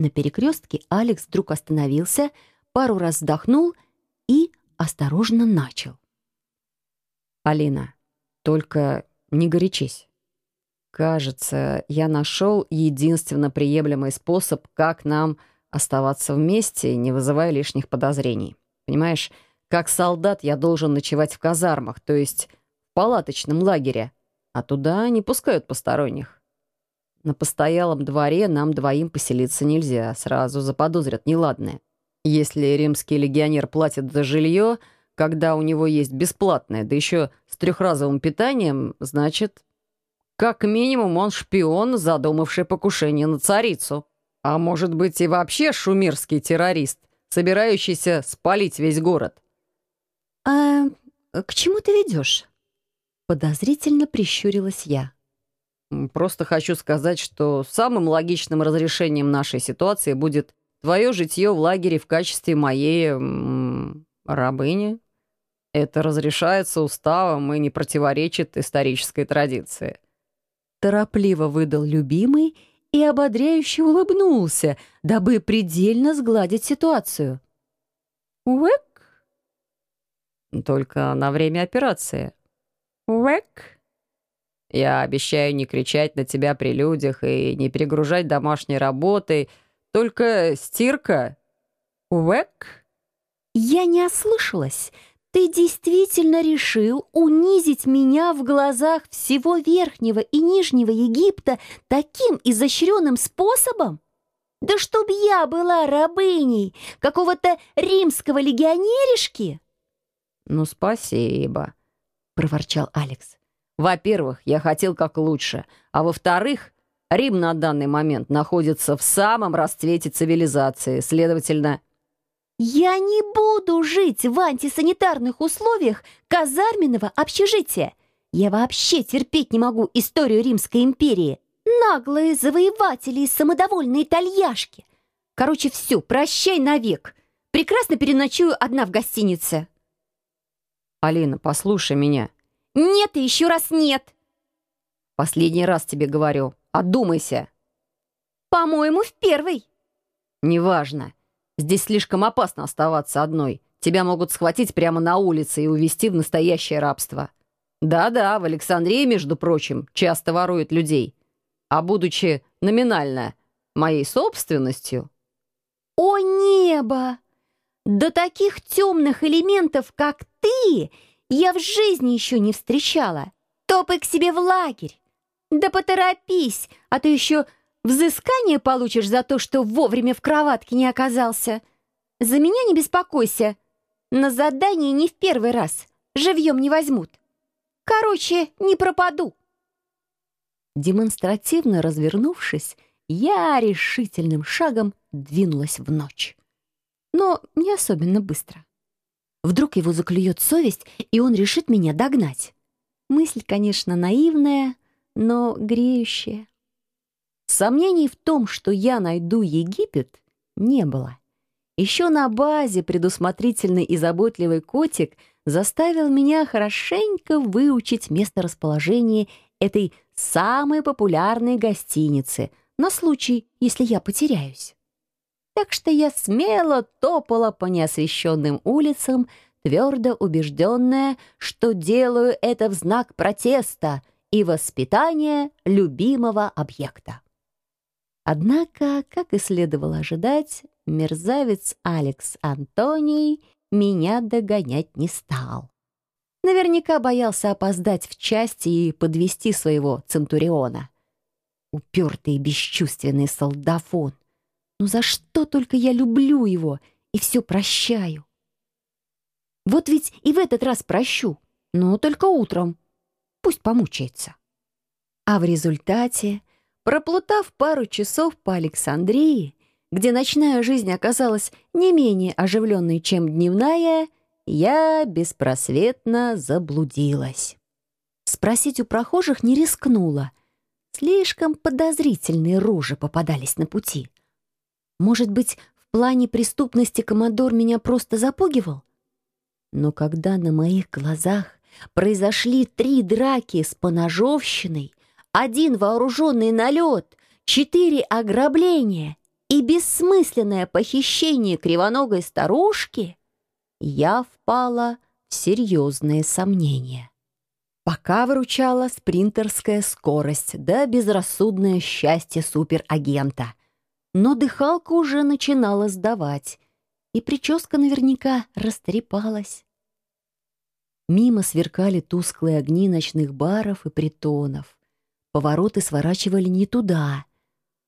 На перекрестке Алекс вдруг остановился, пару раз вздохнул и осторожно начал. «Алина, только не горячись. Кажется, я нашел единственно приемлемый способ, как нам оставаться вместе, не вызывая лишних подозрений. Понимаешь, как солдат я должен ночевать в казармах, то есть в палаточном лагере, а туда не пускают посторонних. На постоялом дворе нам двоим поселиться нельзя, сразу заподозрят неладное. Если римский легионер платит за жилье, когда у него есть бесплатное, да еще с трехразовым питанием, значит, как минимум он шпион, задумавший покушение на царицу. А может быть и вообще шумерский террорист, собирающийся спалить весь город. «А к чему ты ведешь?» Подозрительно прищурилась я. «Просто хочу сказать, что самым логичным разрешением нашей ситуации будет твое житье в лагере в качестве моей... Рабыни. Это разрешается уставом и не противоречит исторической традиции». Торопливо выдал любимый и ободряюще улыбнулся, дабы предельно сгладить ситуацию. «Уэк?» Только на время операции. «Уэк?» Я обещаю не кричать на тебя при людях и не перегружать домашней работой. Только стирка. «Уэк?» «Я не ослышалась. Ты действительно решил унизить меня в глазах всего Верхнего и Нижнего Египта таким изощренным способом? Да чтоб я была рабыней какого-то римского легионеришки!» «Ну, спасибо», — проворчал Алекс. «Во-первых, я хотел как лучше, а во-вторых, Рим на данный момент находится в самом расцвете цивилизации, следовательно...» «Я не буду жить в антисанитарных условиях казарменного общежития. Я вообще терпеть не могу историю Римской империи. Наглые завоеватели и самодовольные итальяшки. Короче, все, прощай навек. Прекрасно переночую одна в гостинице». «Алина, послушай меня». «Нет и еще раз нет». «Последний раз тебе говорю. Одумайся». «По-моему, в первый». «Неважно. Здесь слишком опасно оставаться одной. Тебя могут схватить прямо на улице и увезти в настоящее рабство. Да-да, в Александрии, между прочим, часто воруют людей. А будучи номинально моей собственностью...» «О небо! До таких темных элементов, как ты, я в жизни еще не встречала. Топай к себе в лагерь. Да поторопись, а то еще взыскание получишь за то, что вовремя в кроватке не оказался. За меня не беспокойся. На задание не в первый раз. Живьем не возьмут. Короче, не пропаду. Демонстративно развернувшись, я решительным шагом двинулась в ночь. Но не особенно быстро. Вдруг его заклюет совесть, и он решит меня догнать. Мысль, конечно, наивная, но греющая. Сомнений в том, что я найду Египет, не было. Еще на базе предусмотрительный и заботливый котик заставил меня хорошенько выучить месторасположение этой самой популярной гостиницы на случай, если я потеряюсь. Так что я смело топала по неосвещенным улицам, твердо убежденная, что делаю это в знак протеста и воспитания любимого объекта. Однако, как и следовало ожидать, мерзавец Алекс Антоний меня догонять не стал. Наверняка боялся опоздать в части и подвести своего Центуриона. Упертый и бесчувственный солдафон. Ну за что только я люблю его и все прощаю? Вот ведь и в этот раз прощу, но только утром. Пусть помучается. А в результате, проплутав пару часов по Александрии, где ночная жизнь оказалась не менее оживленной, чем дневная, я беспросветно заблудилась. Спросить у прохожих не рискнула. Слишком подозрительные рожи попадались на пути. Может быть, в плане преступности командор меня просто запугивал? Но когда на моих глазах произошли три драки с поножовщиной, один вооруженный налет, четыре ограбления, и бессмысленное похищение кривоногой старушки, я впала в серьезные сомнения. Пока выручала спринтерская скорость да безрассудное счастье суперагента. Но дыхалка уже начинала сдавать, и прическа наверняка растрепалась. Мимо сверкали тусклые огни ночных баров и притонов. Повороты сворачивали не туда.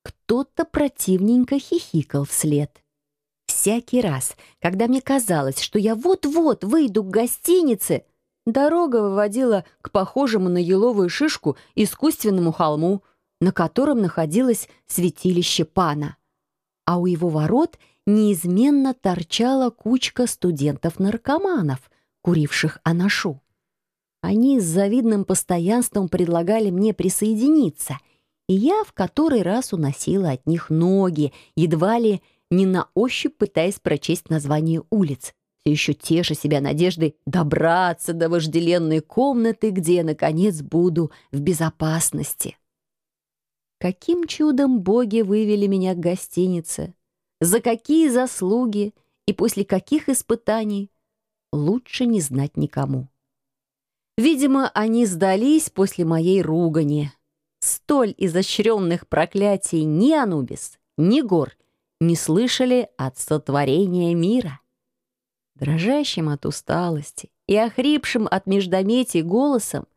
Кто-то противненько хихикал вслед. Всякий раз, когда мне казалось, что я вот-вот выйду к гостинице, дорога выводила к похожему на еловую шишку искусственному холму, на котором находилось святилище пана. А у его ворот неизменно торчала кучка студентов-наркоманов, куривших анашу. Они с завидным постоянством предлагали мне присоединиться, и я в который раз уносила от них ноги, едва ли не на ощупь пытаясь прочесть название улиц, все еще теша себя надеждой добраться до вожделенной комнаты, где, наконец, буду в безопасности. Каким чудом боги вывели меня к гостинице? За какие заслуги и после каких испытаний? Лучше не знать никому. Видимо, они сдались после моей ругани. Столь изощренных проклятий ни Анубис, ни Гор не слышали от сотворения мира. Дрожащим от усталости и охрипшим от междометий голосом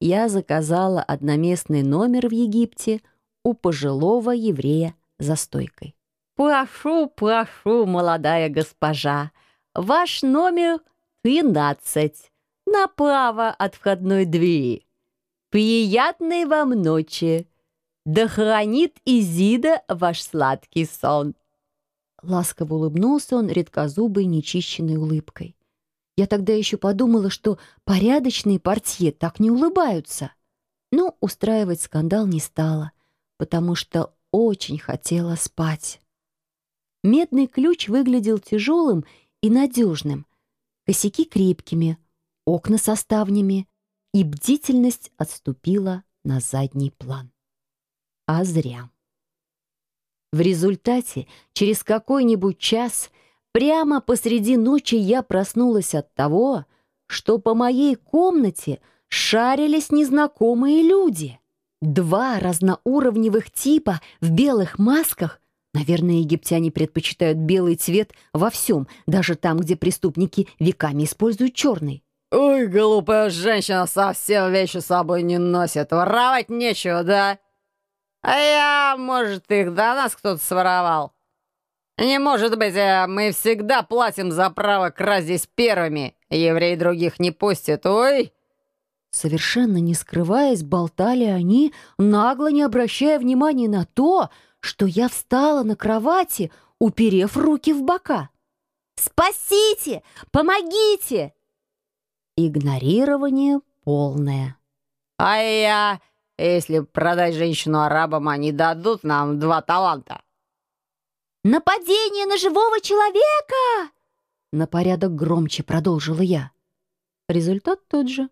я заказала одноместный номер в Египте у пожилого еврея за стойкой. «Прошу, прошу, молодая госпожа, ваш номер тринадцать направо от входной двери. Приятной вам ночи! Да хранит Изида ваш сладкий сон!» Ласково улыбнулся он редкозубой нечищенной улыбкой. Я тогда еще подумала, что порядочные портье так не улыбаются. Но устраивать скандал не стала, потому что очень хотела спать. Медный ключ выглядел тяжелым и надежным, косяки крепкими, окна со ставнями, и бдительность отступила на задний план. А зря. В результате, через какой-нибудь час, прямо посреди ночи я проснулась от того, что по моей комнате шарились незнакомые люди. Два разноуровневых типа в белых масках. Наверное, египтяне предпочитают белый цвет во всем, даже там, где преступники веками используют черный. «Ой, глупая женщина совсем вещи с собой не носит. Воровать нечего, да?» А я, может, их до нас кто-то своровал. Не может быть, а мы всегда платим за право красть здесь первыми. Евреи других не пустят, ой!» Совершенно не скрываясь, болтали они, нагло не обращая внимания на то, что я встала на кровати, уперев руки в бока. «Спасите! Помогите!» Игнорирование полное. «А я если продать женщину арабам, они дадут нам два таланта». «Нападение на живого человека!» На порядок громче продолжила я. Результат тот же.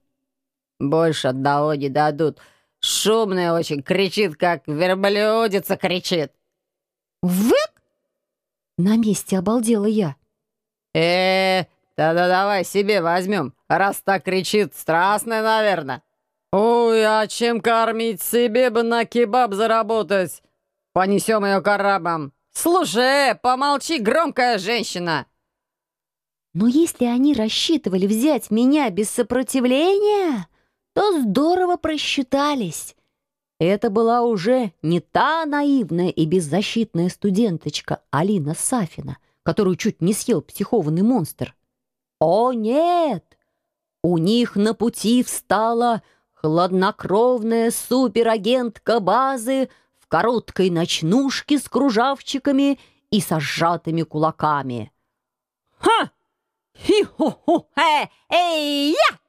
«Больше одного не дадут. Шумная очень, кричит, как верблюдица кричит». «Вык!» На месте обалдела я. э тогда давай себе возьмем, раз так кричит, страстная, наверное». «Ой, а чем кормить себе бы на кебаб заработать? Понесем ее к арабам. Слушай, помолчи, громкая женщина!» Но если они рассчитывали взять меня без сопротивления, то здорово просчитались. Это была уже не та наивная и беззащитная студенточка Алина Сафина, которую чуть не съел психованный монстр. О, нет! У них на пути встала хладнокровная суперагентка базы в короткой ночнушке с кружавчиками и со сжатыми кулаками. «Ха! Хи-ху-ху-э-эй-я!»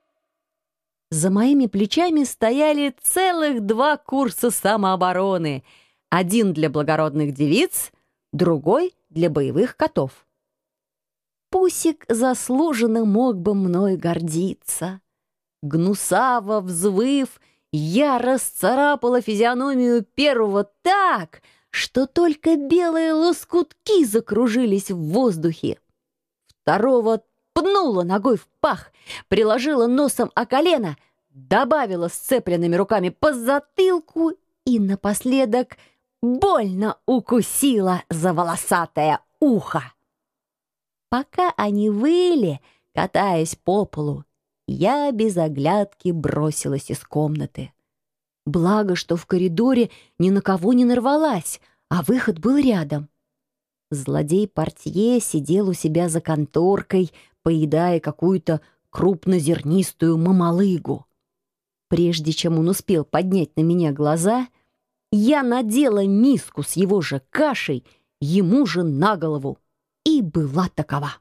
За моими плечами стояли целых два курса самообороны. Один для благородных девиц, другой для боевых котов. Пусик заслуженно мог бы мной гордиться. Гнусаво взвыв, я расцарапала физиономию первого так, что только белые лоскутки закружились в воздухе. Второго пнула ногой в пах, приложила носом о колено, добавила сцепленными руками по затылку и напоследок больно укусила за волосатое ухо. Пока они выли, катаясь по полу, я без оглядки бросилась из комнаты. Благо, что в коридоре ни на кого не нарвалась, а выход был рядом. Злодей-портье сидел у себя за конторкой, поедая какую-то крупнозернистую мамалыгу. Прежде чем он успел поднять на меня глаза, я надела миску с его же кашей ему же на голову и была такова.